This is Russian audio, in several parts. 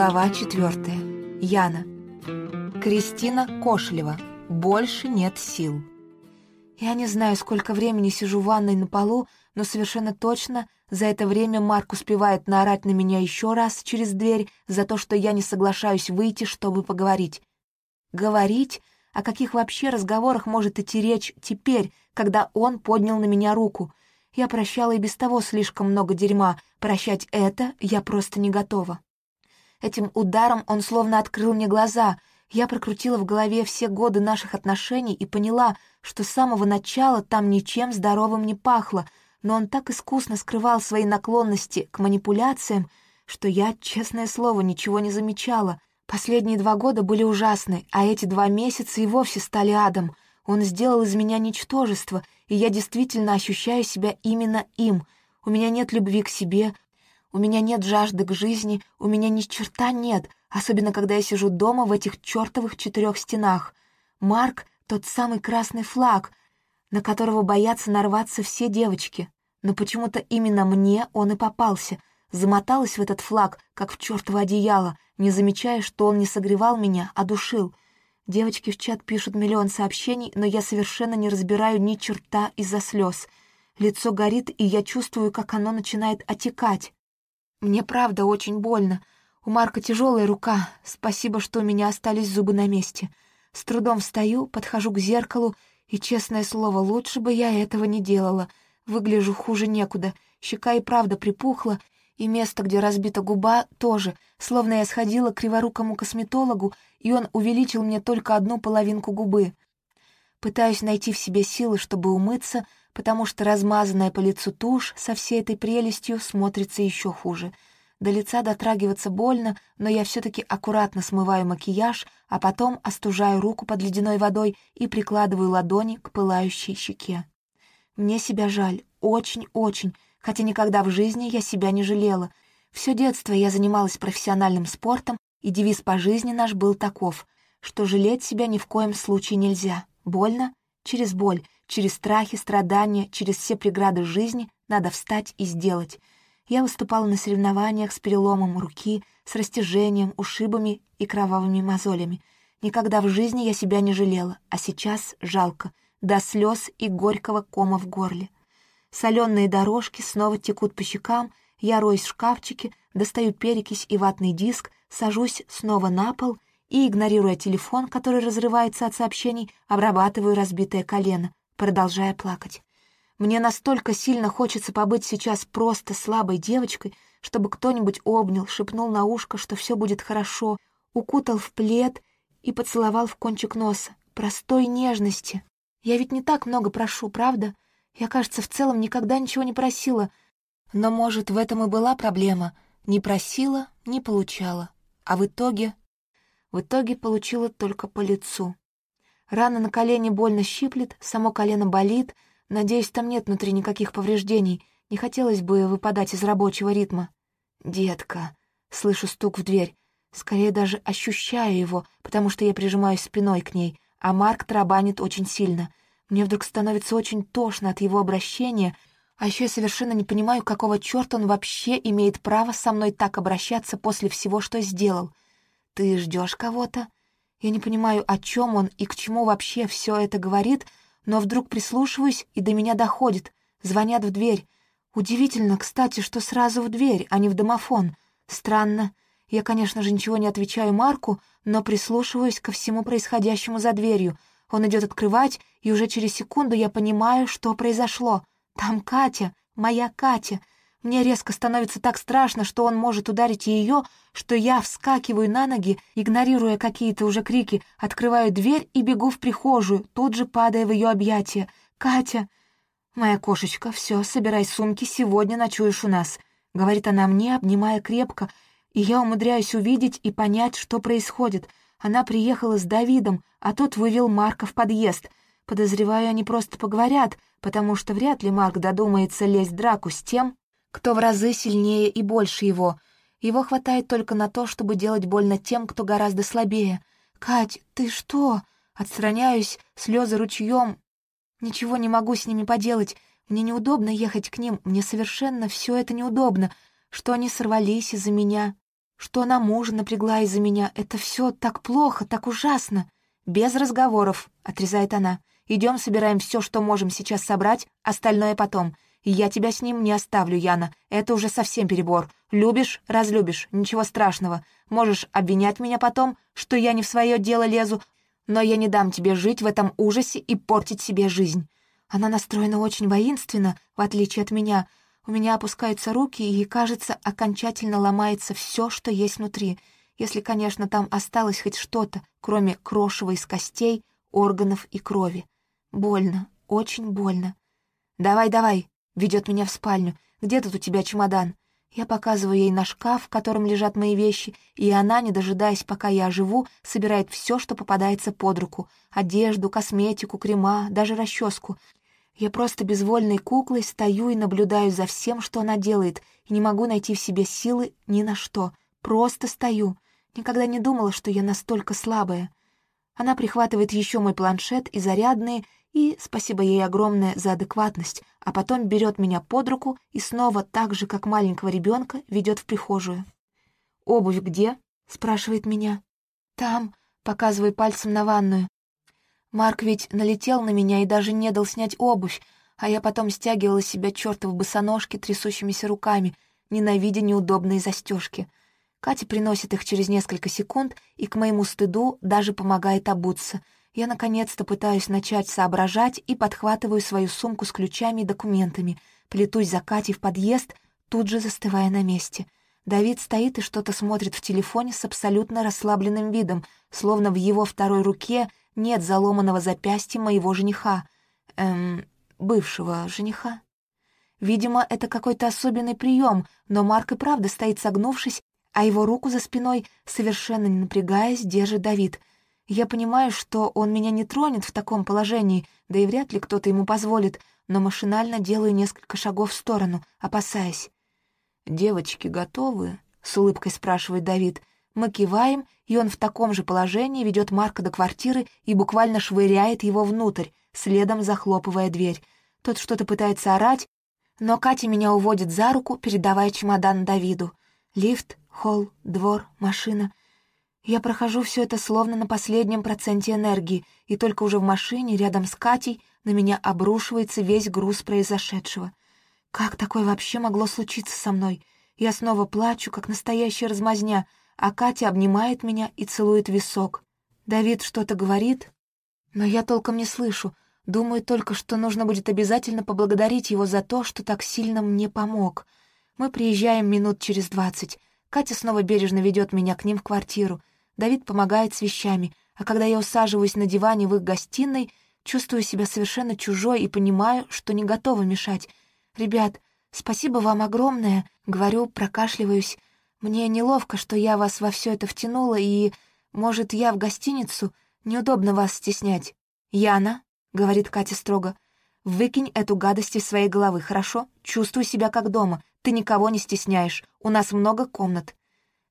Глава четвертая. Яна. Кристина Кошелева. Больше нет сил. Я не знаю, сколько времени сижу в ванной на полу, но совершенно точно за это время Марк успевает наорать на меня еще раз через дверь за то, что я не соглашаюсь выйти, чтобы поговорить. Говорить? О каких вообще разговорах может идти речь теперь, когда он поднял на меня руку? Я прощала и без того слишком много дерьма. Прощать это я просто не готова. Этим ударом он словно открыл мне глаза. Я прокрутила в голове все годы наших отношений и поняла, что с самого начала там ничем здоровым не пахло, но он так искусно скрывал свои наклонности к манипуляциям, что я, честное слово, ничего не замечала. Последние два года были ужасны, а эти два месяца и вовсе стали адом. Он сделал из меня ничтожество, и я действительно ощущаю себя именно им. У меня нет любви к себе, у меня нет жажды к жизни, у меня ни черта нет, особенно когда я сижу дома в этих чертовых четырех стенах. Марк — тот самый красный флаг, на которого боятся нарваться все девочки. Но почему-то именно мне он и попался. Замоталась в этот флаг, как в чертово одеяло, не замечая, что он не согревал меня, а душил. Девочки в чат пишут миллион сообщений, но я совершенно не разбираю ни черта из-за слез. Лицо горит, и я чувствую, как оно начинает отекать. Мне правда очень больно. У Марка тяжелая рука. Спасибо, что у меня остались зубы на месте. С трудом встаю, подхожу к зеркалу, и, честное слово, лучше бы я этого не делала. Выгляжу хуже некуда. Щека и правда припухла, и место, где разбита губа, тоже, словно я сходила к криворукому косметологу, и он увеличил мне только одну половинку губы. Пытаюсь найти в себе силы, чтобы умыться, потому что размазанная по лицу тушь со всей этой прелестью смотрится еще хуже. До лица дотрагиваться больно, но я все-таки аккуратно смываю макияж, а потом остужаю руку под ледяной водой и прикладываю ладони к пылающей щеке. Мне себя жаль, очень-очень, хотя никогда в жизни я себя не жалела. Все детство я занималась профессиональным спортом, и девиз по жизни наш был таков, что жалеть себя ни в коем случае нельзя. Больно? Через боль, через страхи, страдания, через все преграды жизни надо встать и сделать. Я выступала на соревнованиях с переломом руки, с растяжением, ушибами и кровавыми мозолями. Никогда в жизни я себя не жалела, а сейчас жалко, до слез и горького кома в горле. Соленые дорожки снова текут по щекам, я роюсь в шкафчике, достаю перекись и ватный диск, сажусь снова на пол — и, игнорируя телефон, который разрывается от сообщений, обрабатываю разбитое колено, продолжая плакать. Мне настолько сильно хочется побыть сейчас просто слабой девочкой, чтобы кто-нибудь обнял, шепнул на ушко, что все будет хорошо, укутал в плед и поцеловал в кончик носа. Простой нежности. Я ведь не так много прошу, правда? Я, кажется, в целом никогда ничего не просила. Но, может, в этом и была проблема. Не просила, не получала. А в итоге в итоге получила только по лицу. Рана на колене больно щиплет, само колено болит. Надеюсь, там нет внутри никаких повреждений. Не хотелось бы выпадать из рабочего ритма. «Детка», — слышу стук в дверь. Скорее даже ощущаю его, потому что я прижимаюсь спиной к ней, а Марк тарабанит очень сильно. Мне вдруг становится очень тошно от его обращения, а еще я совершенно не понимаю, какого черта он вообще имеет право со мной так обращаться после всего, что сделал. «Ты ждешь кого-то?» Я не понимаю, о чем он и к чему вообще все это говорит, но вдруг прислушиваюсь, и до меня доходит. Звонят в дверь. Удивительно, кстати, что сразу в дверь, а не в домофон. Странно. Я, конечно же, ничего не отвечаю Марку, но прислушиваюсь ко всему происходящему за дверью. Он идет открывать, и уже через секунду я понимаю, что произошло. Там Катя, моя Катя, мне резко становится так страшно, что он может ударить ее, что я вскакиваю на ноги, игнорируя какие-то уже крики, открываю дверь и бегу в прихожую, тут же падая в ее объятия. «Катя!» «Моя кошечка, все, собирай сумки, сегодня ночуешь у нас», — говорит она мне, обнимая крепко, и я умудряюсь увидеть и понять, что происходит. Она приехала с Давидом, а тот вывел Марка в подъезд. Подозреваю, они просто поговорят, потому что вряд ли Марк додумается лезть в драку с тем, кто в разы сильнее и больше его. Его хватает только на то, чтобы делать больно тем, кто гораздо слабее. «Кать, ты что?» Отстраняюсь, слезы ручьем. Ничего не могу с ними поделать. Мне неудобно ехать к ним, мне совершенно все это неудобно, что они сорвались из-за меня. что она мужа напрягла из-за меня. Это все так плохо, так ужасно. Без разговоров, — отрезает она. Идем, собираем все, что можем сейчас собрать, остальное потом. Я тебя с ним не оставлю, Яна. Это уже совсем перебор. Любишь — разлюбишь, ничего страшного. Можешь обвинять меня потом, что я не в свое дело лезу, но я не дам тебе жить в этом ужасе и портить себе жизнь. Она настроена очень воинственно, в отличие от меня. У меня опускаются руки, и, кажется, окончательно ломается все, что есть внутри, если, конечно, там осталось хоть что-то, кроме крошева из костей, органов и крови. Больно, очень больно. «Давай, давай», — ведет меня в спальню. «Где тут у тебя чемодан?» Я показываю ей на шкаф, в котором лежат мои вещи, и она, не дожидаясь, пока я оживу, собирает все, что попадается под руку — одежду, косметику, крема, даже расческу. Я просто безвольной куклой стою и наблюдаю за всем, что она делает, и не могу найти в себе силы ни на что. Просто стою. Никогда не думала, что я настолько слабая. Она прихватывает еще мой планшет и зарядные, и, спасибо ей огромное за адекватность, а потом берет меня под руку и снова так же, как маленького ребенка, ведет в прихожую. «Обувь где?» — спрашивает меня. «Там», — показываю пальцем на ванную. Марк ведь налетел на меня и даже не дал снять обувь, а я потом стягивала себя чертов босоножки трясущимися руками, ненавидя неудобные застежки. Катя приносит их через несколько секунд и, к моему стыду, даже помогает обуться. Я, наконец-то, пытаюсь начать соображать и подхватываю свою сумку с ключами и документами, плетусь за Катей в подъезд, тут же застывая на месте. Давид стоит и что-то смотрит в телефоне с абсолютно расслабленным видом, словно в его второй руке — нет заломанного запястья моего жениха. Эм, бывшего жениха. Видимо, это какой-то особенный прием, но Марк и правда стоит согнувшись, а его руку за спиной, совершенно не напрягаясь, держит Давид. Я понимаю, что он меня не тронет в таком положении, да и вряд ли кто-то ему позволит, но машинально делаю несколько шагов в сторону, опасаясь. «Девочки готовы?» — с улыбкой спрашивает Давид. Мы киваем, и он в таком же положении ведет Марка до квартиры и буквально швыряет его внутрь, следом захлопывая дверь. Тот что-то пытается орать, но Катя меня уводит за руку, передавая чемодан Давиду. Лифт, холл, двор, машина. Я прохожу все это словно на последнем проценте энергии, и только уже в машине, рядом с Катей, на меня обрушивается весь груз произошедшего. Как такое вообще могло случиться со мной? Я снова плачу, как настоящая размазня — а Катя обнимает меня и целует висок. Давид что-то говорит, но я толком не слышу. Думаю только, что нужно будет обязательно поблагодарить его за то, что так сильно мне помог. Мы приезжаем минут через двадцать. Катя снова бережно ведет меня к ним в квартиру. Давид помогает с вещами, а когда я усаживаюсь на диване в их гостиной, чувствую себя совершенно чужой и понимаю, что не готова мешать. «Ребят, спасибо вам огромное», — говорю, прокашливаюсь. Мне неловко, что я вас во все это втянула, и, может, я в гостиницу? Неудобно вас стеснять. Яна, — говорит Катя строго, — выкинь эту гадость из своей головы, хорошо? Чувствуй себя как дома, ты никого не стесняешь, у нас много комнат.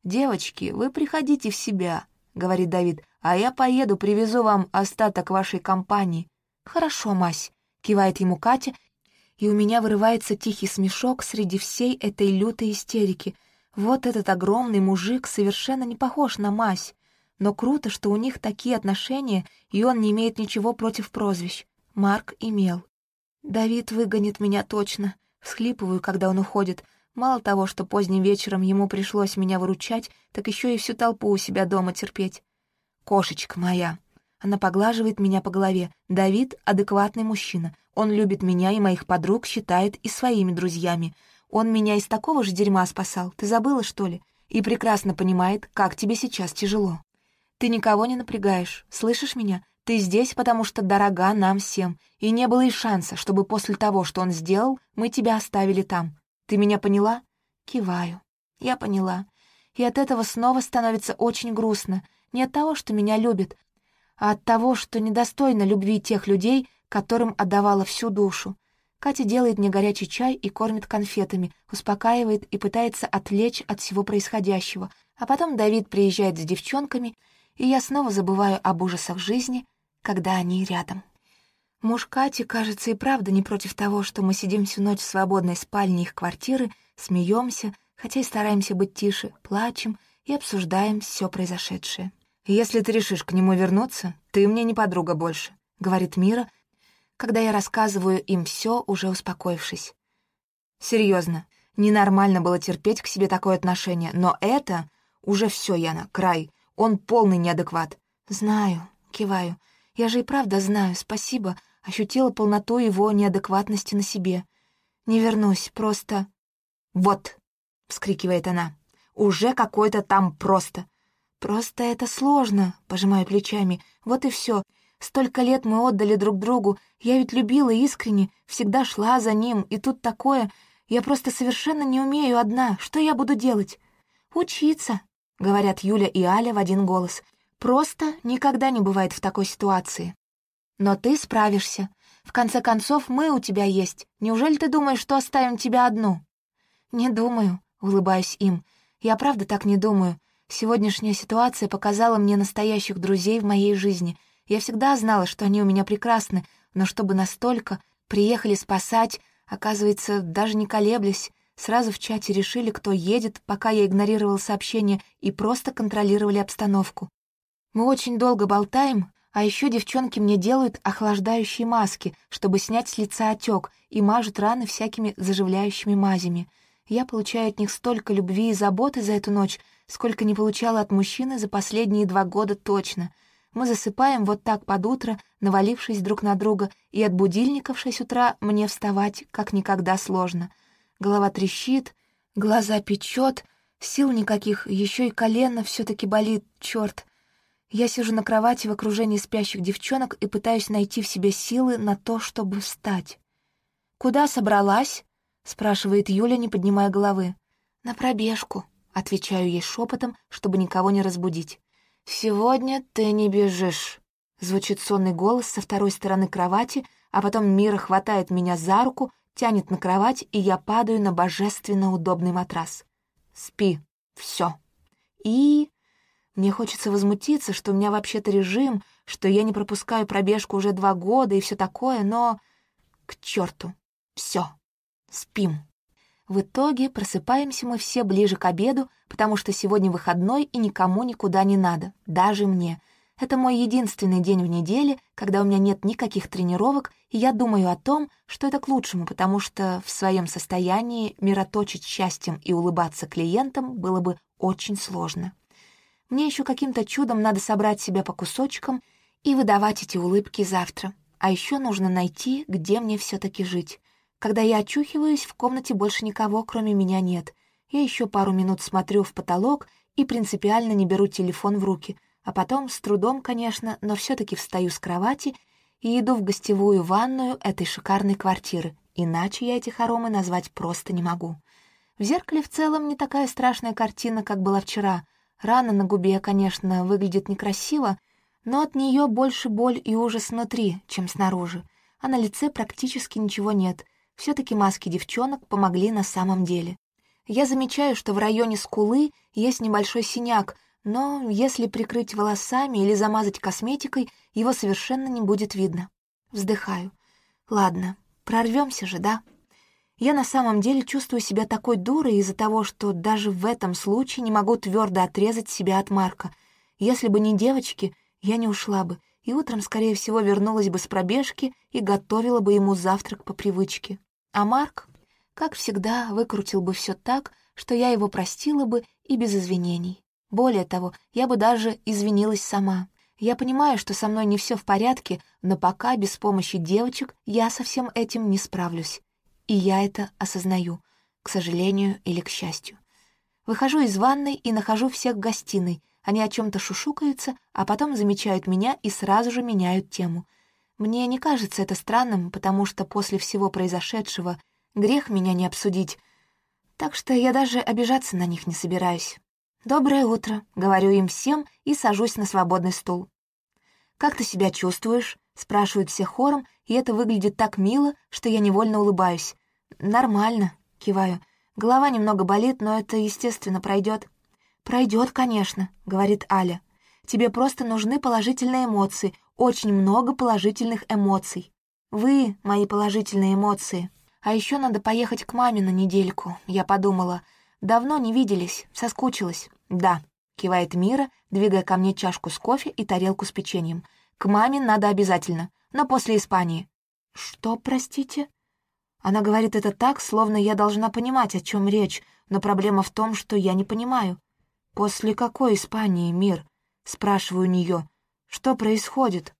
«Девочки, вы приходите в себя», — говорит Давид, «а я поеду, привезу вам остаток вашей компании». «Хорошо, Мась», — кивает ему Катя, и у меня вырывается тихий смешок среди всей этой лютой истерики — вот этот огромный мужик совершенно не похож на мазь, но круто, что у них такие отношения, и он не имеет ничего против прозвищ. Марк имел. «Давид выгонит меня точно», — всхлипываю, когда он уходит. Мало того, что поздним вечером ему пришлось меня выручать, так еще и всю толпу у себя дома терпеть. «Кошечка моя!» Она поглаживает меня по голове. Давид — адекватный мужчина. Он любит меня и моих подруг, считает и своими друзьями. Он меня из такого же дерьма спасал, ты забыла, что ли? И прекрасно понимает, как тебе сейчас тяжело. Ты никого не напрягаешь, слышишь меня? Ты здесь, потому что дорога нам всем, и не было и шанса, чтобы после того, что он сделал, мы тебя оставили там. Ты меня поняла? Киваю. Я поняла. И от этого снова становится очень грустно. Не от того, что меня любят, а от того, что недостойно любви тех людей, которым отдавала всю душу. Катя делает мне горячий чай и кормит конфетами, успокаивает и пытается отвлечь от всего происходящего. А потом Давид приезжает с девчонками, и я снова забываю об ужасах жизни, когда они рядом. Муж Кати, кажется, и правда не против того, что мы сидим всю ночь в свободной спальне их квартиры, смеемся, хотя и стараемся быть тише, плачем, и обсуждаем все произошедшее. «Если ты решишь к нему вернуться, ты мне не подруга больше», — говорит Мира, когда я рассказываю им все, уже успокоившись. Серьезно, ненормально было терпеть к себе такое отношение, но это уже все, Яна, край. Он полный неадекват. Знаю, киваю. Я же и правда знаю, спасибо. Ощутила полноту его неадекватности на себе. Не вернусь, просто... «Вот!» — вскрикивает она. «Уже какой-то там просто!» «Просто это сложно», — пожимаю плечами. «Вот и все. Столько лет мы отдали друг другу. Я ведь любила искренне, всегда шла за ним, и тут такое. Я просто совершенно не умею одна. Что я буду делать?» «Учиться», — говорят Юля и Аля в один голос. «Просто никогда не бывает в такой ситуации». «Но ты справишься. В конце концов, мы у тебя есть. Неужели ты думаешь, что оставим тебя одну?» «Не думаю», — улыбаюсь им. «Я правда так не думаю. Сегодняшняя ситуация показала мне настоящих друзей в моей жизни. Я всегда знала, что они у меня прекрасны, но чтобы настолько приехали спасать, оказывается, даже не колеблясь, сразу в чате решили, кто едет, пока я игнорировал сообщение, и просто контролировали обстановку. Мы очень долго болтаем, а еще девчонки мне делают охлаждающие маски, чтобы снять с лица отек, и мажут раны всякими заживляющими мазями. Я получаю от них столько любви и заботы за эту ночь, сколько не получала от мужчины за последние два года точно. Мы засыпаем вот так под утро, навалившись друг на друга, и от будильника в шесть утра мне вставать как никогда сложно. Голова трещит, глаза печет, сил никаких, еще и колено все таки болит, черт. Я сижу на кровати в окружении спящих девчонок и пытаюсь найти в себе силы на то, чтобы встать. «Куда собралась?» — спрашивает Юля, не поднимая головы. «На пробежку», — отвечаю ей шепотом, чтобы никого не разбудить. «Сегодня ты не бежишь», — звучит сонный голос со второй стороны кровати, а потом Мира хватает меня за руку, тянет на кровать, и я падаю на божественно удобный матрас. «Спи. Все. И...» Мне хочется возмутиться, что у меня вообще-то режим, что я не пропускаю пробежку уже два года и все такое, но... К черту. Все. Спим. В итоге просыпаемся мы все ближе к обеду, потому что сегодня выходной и никому никуда не надо, даже мне. Это мой единственный день в неделе, когда у меня нет никаких тренировок, и я думаю о том, что это к лучшему, потому что в своем состоянии мироточить счастьем и улыбаться клиентам было бы очень сложно. Мне еще каким-то чудом надо собрать себя по кусочкам и выдавать эти улыбки завтра. А еще нужно найти, где мне все таки жить. Когда я очухиваюсь, в комнате больше никого, кроме меня, нет. Я еще пару минут смотрю в потолок и принципиально не беру телефон в руки, а потом, с трудом, конечно, но все таки встаю с кровати и иду в гостевую ванную этой шикарной квартиры, иначе я эти хоромы назвать просто не могу. В зеркале в целом не такая страшная картина, как была вчера. Рана на губе, конечно, выглядит некрасиво, но от нее больше боль и ужас внутри, чем снаружи, а на лице практически ничего нет — все таки маски девчонок помогли на самом деле. Я замечаю, что в районе скулы есть небольшой синяк, но если прикрыть волосами или замазать косметикой, его совершенно не будет видно. Вздыхаю. Ладно, прорвемся же, да? Я на самом деле чувствую себя такой дурой из-за того, что даже в этом случае не могу твердо отрезать себя от Марка. Если бы не девочки, я не ушла бы, и утром, скорее всего, вернулась бы с пробежки и готовила бы ему завтрак по привычке. А Марк, как всегда, выкрутил бы все так, что я его простила бы и без извинений. Более того, я бы даже извинилась сама. Я понимаю, что со мной не все в порядке, но пока без помощи девочек я со всем этим не справлюсь. И я это осознаю, к сожалению или к счастью. Выхожу из ванной и нахожу всех в гостиной. Они о чем то шушукаются, а потом замечают меня и сразу же меняют тему — мне не кажется это странным, потому что после всего произошедшего грех меня не обсудить, так что я даже обижаться на них не собираюсь. «Доброе утро», — говорю им всем и сажусь на свободный стул. «Как ты себя чувствуешь?» — спрашивают все хором, и это выглядит так мило, что я невольно улыбаюсь. «Нормально», — киваю. «Голова немного болит, но это, естественно, пройдет. Пройдет, конечно», — говорит Аля. «Тебе просто нужны положительные эмоции, очень много положительных эмоций. Вы — мои положительные эмоции. А еще надо поехать к маме на недельку, я подумала. Давно не виделись, соскучилась. Да, кивает Мира, двигая ко мне чашку с кофе и тарелку с печеньем. «К маме надо обязательно, но после Испании». «Что, простите?» Она говорит это так, словно я должна понимать, о чем речь, но проблема в том, что я не понимаю. «После какой Испании, Мир?» — спрашиваю у нее. «Что происходит?»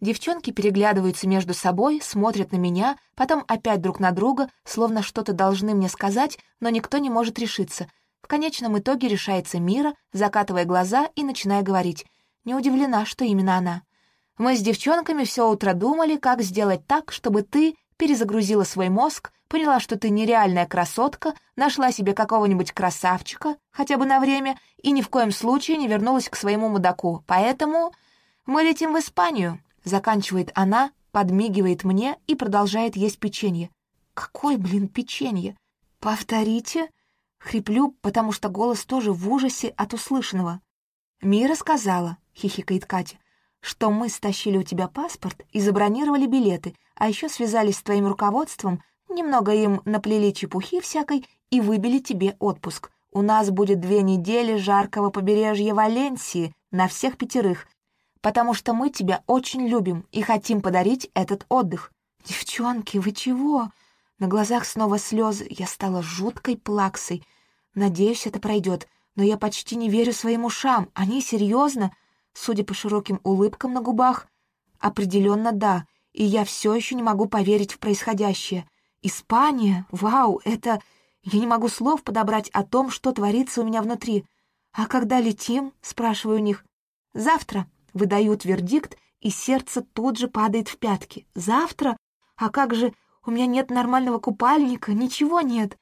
Девчонки переглядываются между собой, смотрят на меня, потом опять друг на друга, словно что-то должны мне сказать, но никто не может решиться. В конечном итоге решается Мира, закатывая глаза и начиная говорить. Не удивлена, что именно она. Мы с девчонками все утро думали, как сделать так, чтобы ты перезагрузила свой мозг, поняла, что ты нереальная красотка, нашла себе какого-нибудь красавчика, хотя бы на время, и ни в коем случае не вернулась к своему мудаку. Поэтому мы летим в Испанию, Заканчивает она, подмигивает мне и продолжает есть печенье. Какое, блин, печенье? Повторите? Хриплю, потому что голос тоже в ужасе от услышанного. «Мира сказала», — хихикает Катя, «что мы стащили у тебя паспорт и забронировали билеты, а еще связались с твоим руководством, немного им наплели чепухи всякой и выбили тебе отпуск. У нас будет две недели жаркого побережья Валенсии на всех пятерых, потому что мы тебя очень любим и хотим подарить этот отдых». «Девчонки, вы чего?» На глазах снова слезы, я стала жуткой плаксой. Надеюсь, это пройдет, но я почти не верю своим ушам. Они серьезно? Судя по широким улыбкам на губах, определенно да, и я все еще не могу поверить в происходящее. Испания? Вау, это... Я не могу слов подобрать о том, что творится у меня внутри. «А когда летим?» — спрашиваю у них. «Завтра», выдают вердикт, и сердце тут же падает в пятки. Завтра? А как же, у меня нет нормального купальника, ничего нет.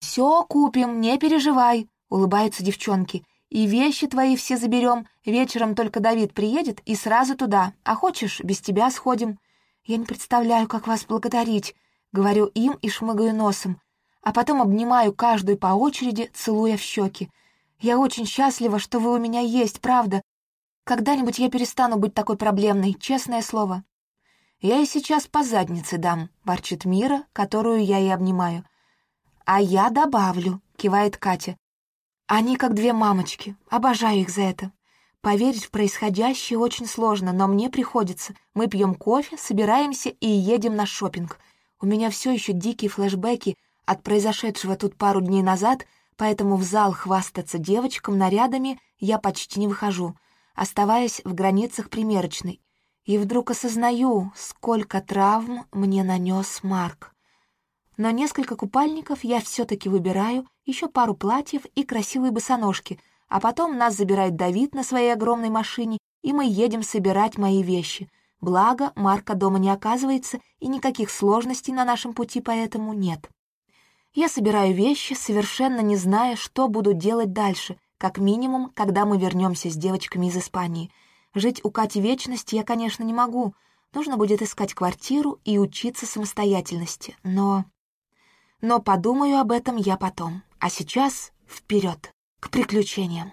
Все купим, не переживай, улыбаются девчонки. И вещи твои все заберем. Вечером только Давид приедет и сразу туда. А хочешь, без тебя сходим. Я не представляю, как вас благодарить, говорю им и шмыгаю носом, а потом обнимаю каждую по очереди, целуя в щеки. Я очень счастлива, что вы у меня есть, правда. Когда-нибудь я перестану быть такой проблемной, честное слово. Я и сейчас по заднице дам, ворчит Мира, которую я и обнимаю. А я добавлю, кивает Катя. Они как две мамочки, обожаю их за это. Поверить в происходящее очень сложно, но мне приходится. Мы пьем кофе, собираемся и едем на шопинг. У меня все еще дикие флешбеки от произошедшего тут пару дней назад, поэтому в зал хвастаться девочкам нарядами я почти не выхожу — оставаясь в границах примерочной, и вдруг осознаю, сколько травм мне нанес Марк. Но несколько купальников я все-таки выбираю, еще пару платьев и красивые босоножки, а потом нас забирает Давид на своей огромной машине, и мы едем собирать мои вещи. Благо, Марка дома не оказывается, и никаких сложностей на нашем пути поэтому нет. Я собираю вещи, совершенно не зная, что буду делать дальше — как минимум, когда мы вернемся с девочками из Испании. Жить у Кати вечность я, конечно, не могу. Нужно будет искать квартиру и учиться самостоятельности. Но... Но подумаю об этом я потом. А сейчас вперед к приключениям.